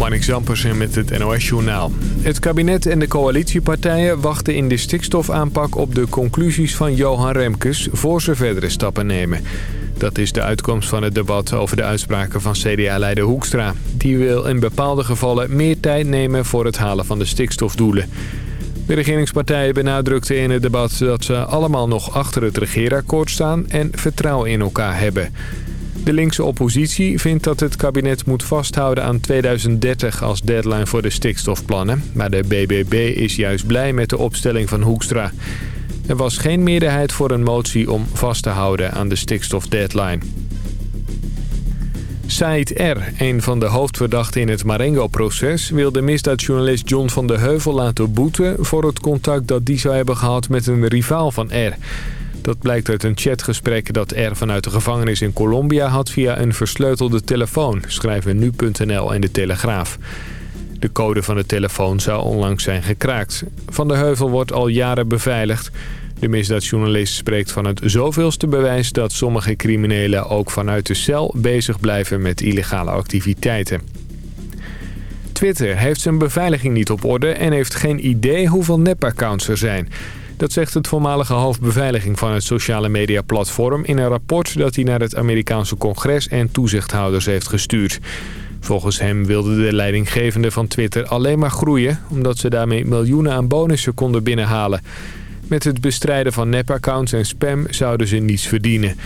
Marnik Zampersen met het NOS-journaal. Het kabinet en de coalitiepartijen wachten in de stikstofaanpak op de conclusies van Johan Remkes... voor ze verdere stappen nemen. Dat is de uitkomst van het debat over de uitspraken van CDA-leider Hoekstra. Die wil in bepaalde gevallen meer tijd nemen voor het halen van de stikstofdoelen. De regeringspartijen benadrukten in het debat dat ze allemaal nog achter het regeerakkoord staan... en vertrouwen in elkaar hebben... De linkse oppositie vindt dat het kabinet moet vasthouden aan 2030 als deadline voor de stikstofplannen. Maar de BBB is juist blij met de opstelling van Hoekstra. Er was geen meerderheid voor een motie om vast te houden aan de stikstofdeadline. Said R., een van de hoofdverdachten in het Marengo-proces... wil de misdaadjournalist John van de Heuvel laten boeten... voor het contact dat die zou hebben gehad met een rivaal van R. Dat blijkt uit een chatgesprek dat R vanuit de gevangenis in Colombia had via een versleutelde telefoon, schrijven nu.nl en De Telegraaf. De code van de telefoon zou onlangs zijn gekraakt. Van de Heuvel wordt al jaren beveiligd. De misdaadjournalist spreekt van het zoveelste bewijs dat sommige criminelen ook vanuit de cel bezig blijven met illegale activiteiten. Twitter heeft zijn beveiliging niet op orde en heeft geen idee hoeveel nepaccounts er zijn. Dat zegt het voormalige hoofdbeveiliging van het sociale media platform... in een rapport dat hij naar het Amerikaanse congres en toezichthouders heeft gestuurd. Volgens hem wilde de leidinggevende van Twitter alleen maar groeien... omdat ze daarmee miljoenen aan bonussen konden binnenhalen. Met het bestrijden van nepaccounts en spam zouden ze niets verdienen.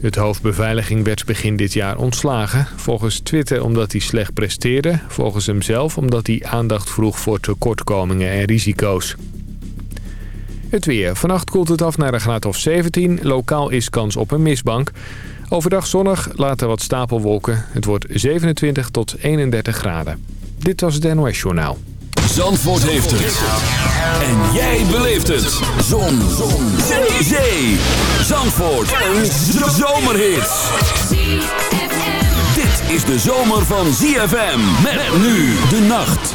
Het hoofdbeveiliging werd begin dit jaar ontslagen. Volgens Twitter omdat hij slecht presteerde. Volgens hemzelf omdat hij aandacht vroeg voor tekortkomingen en risico's. Het weer. Vannacht koelt het af naar een graad of 17. Lokaal is kans op een mistbank. Overdag zonnig, later wat stapelwolken. Het wordt 27 tot 31 graden. Dit was het NOS Journaal. Zandvoort heeft het. En jij beleeft het. Zon. Zon. Zee. Zee. Zandvoort. Een zomerhit. Dit is de zomer van ZFM. Met nu de nacht.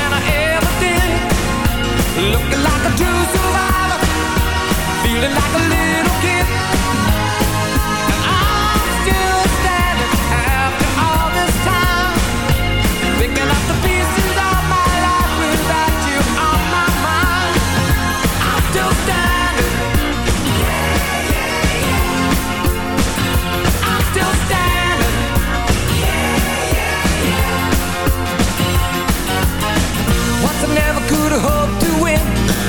Looking like a true survivor. Feeling like a little kid. I'm still standing After all this time. Picking up the pieces of my life Without you on my mind. I'm still standing. Yeah, yeah, yeah. I'm still standing. Once I never could have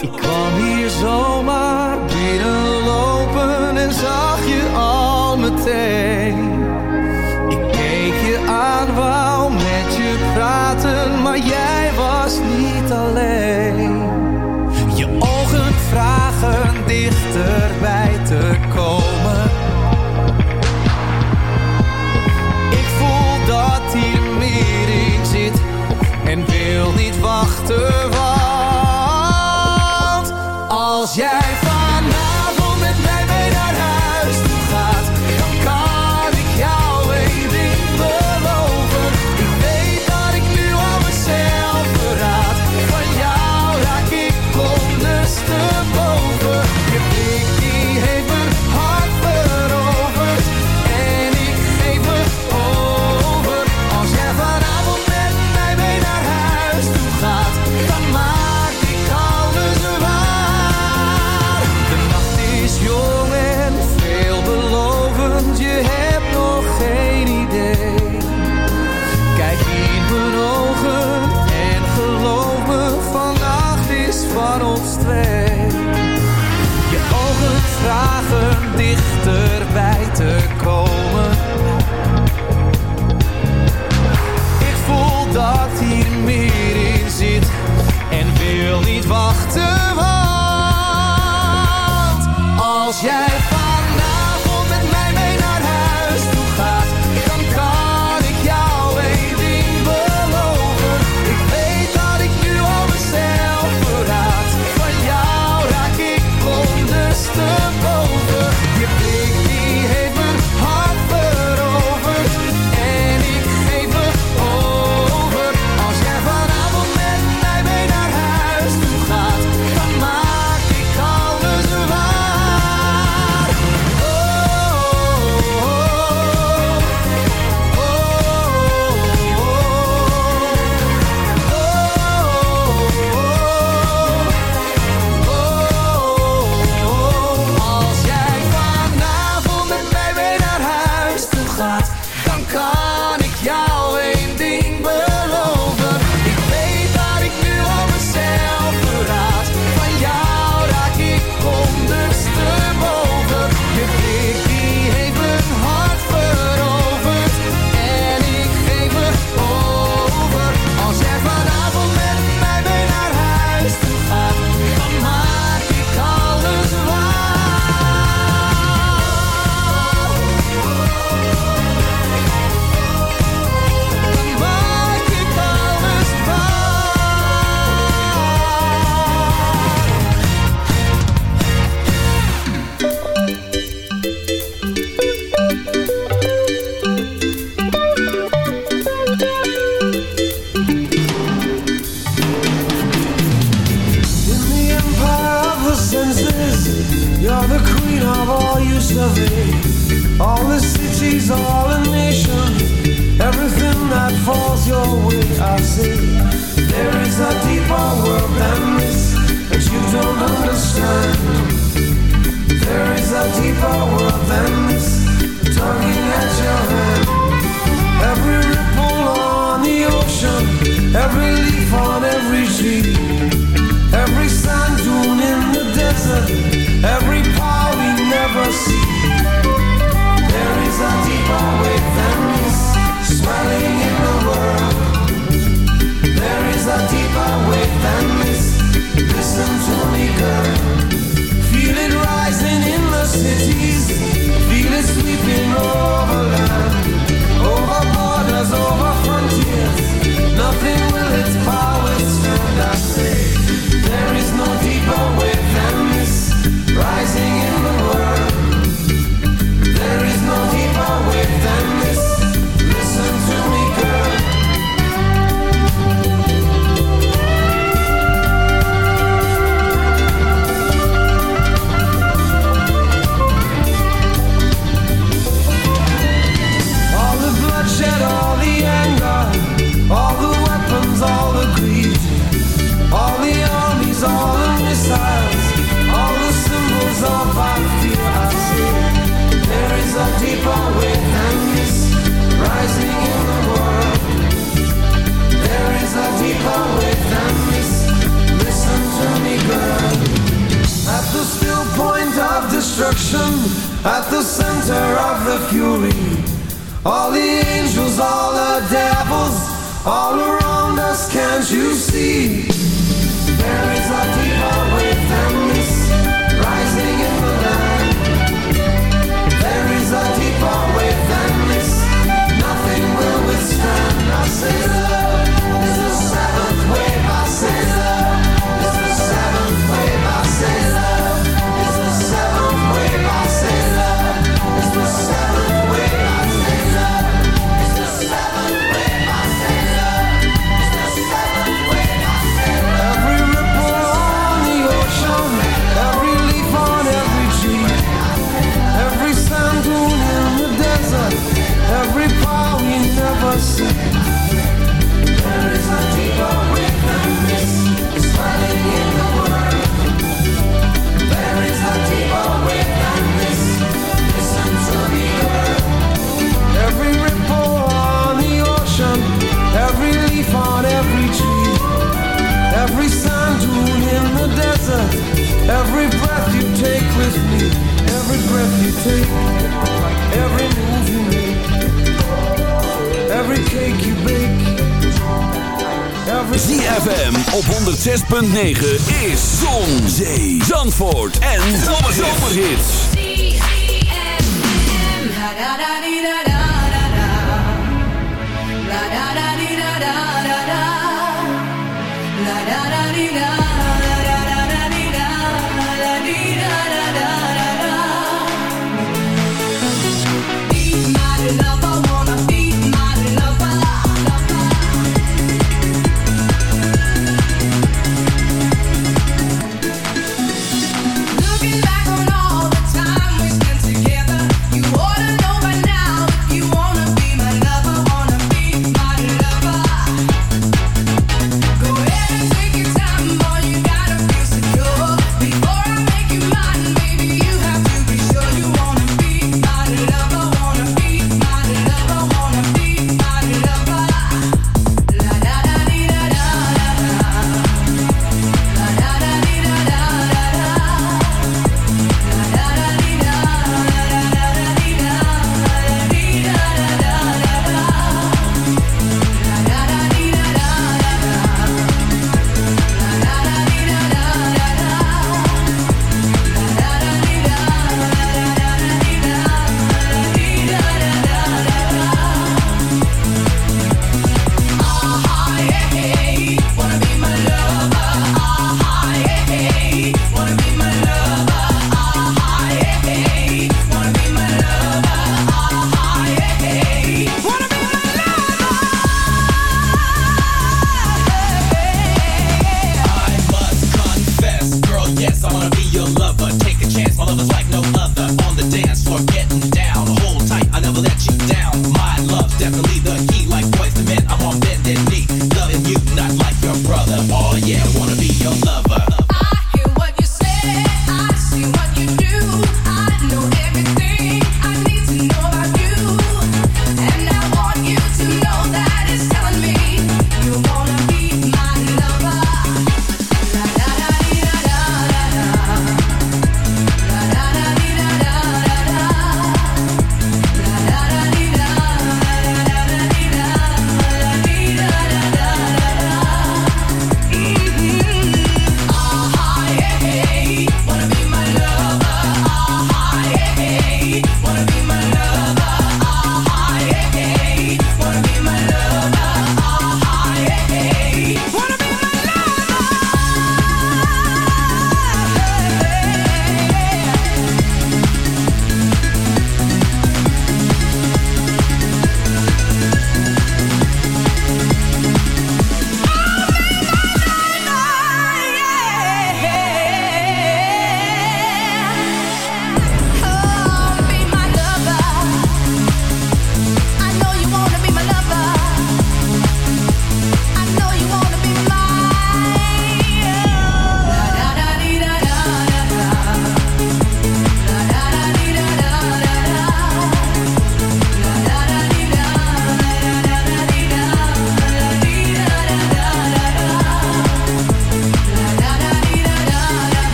Ik kwam hier zomaar binnenlopen en zag je al meteen. Ik keek je aan, wou met je praten, maar jij was niet alleen. Je ogen vragen dichterbij te komen. Ik voel dat hier meer in zit en wil niet wachten op jij. 106.9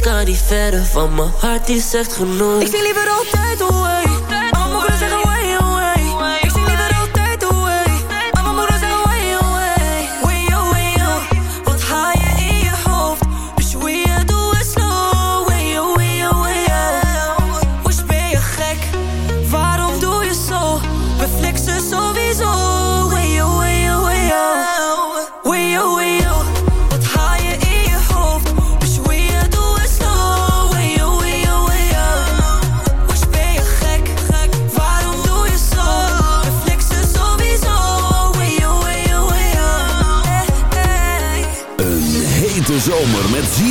kan niet verder van mijn hart die zegt genoeg Ik zie liever altijd hoe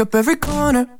up every corner.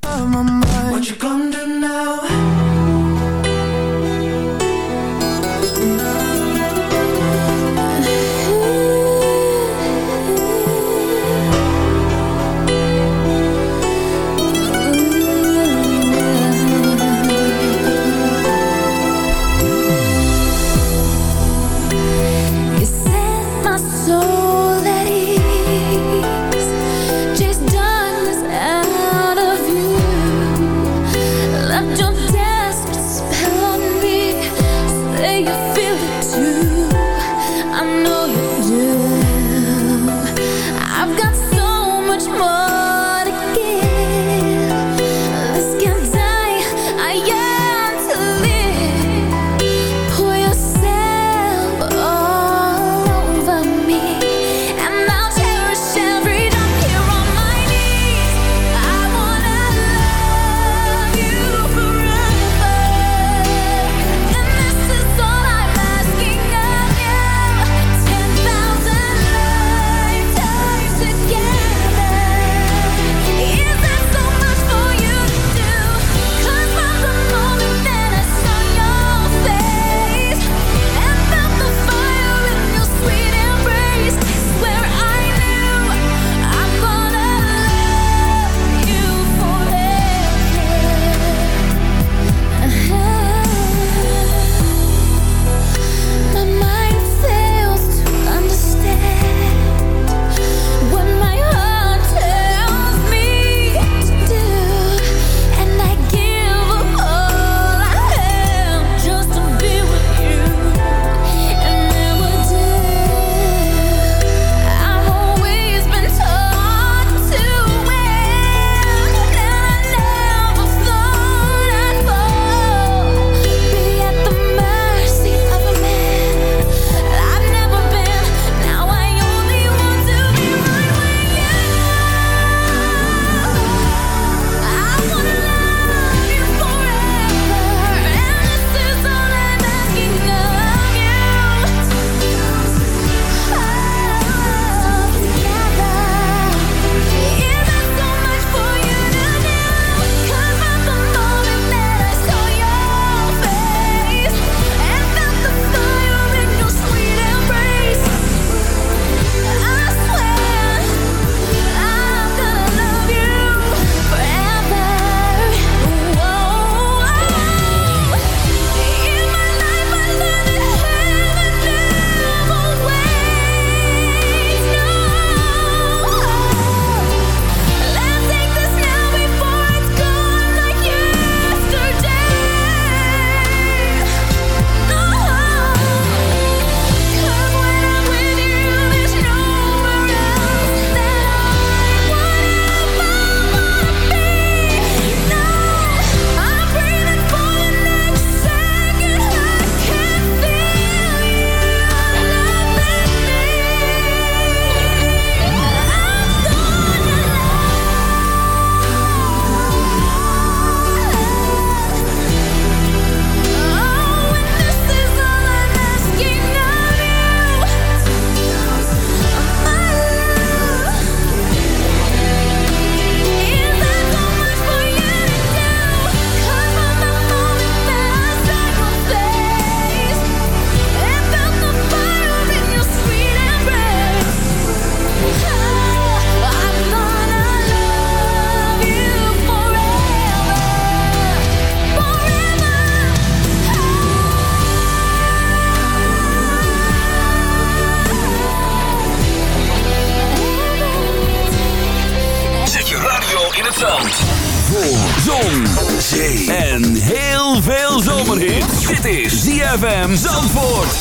heel veel zomerhit. Dit is ZFM Zandvoort.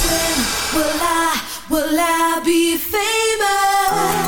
Be famous?